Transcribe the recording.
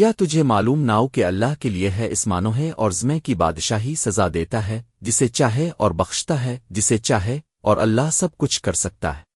کیا تجھے معلوم ناؤ کہ اللہ کے لیے ہے اسمانو ہے اور زمے کی بادشاہی سزا دیتا ہے، جسے چاہے اور بخشتا ہے، جسے چاہے اور اللہ سب کچھ کر سکتا ہے۔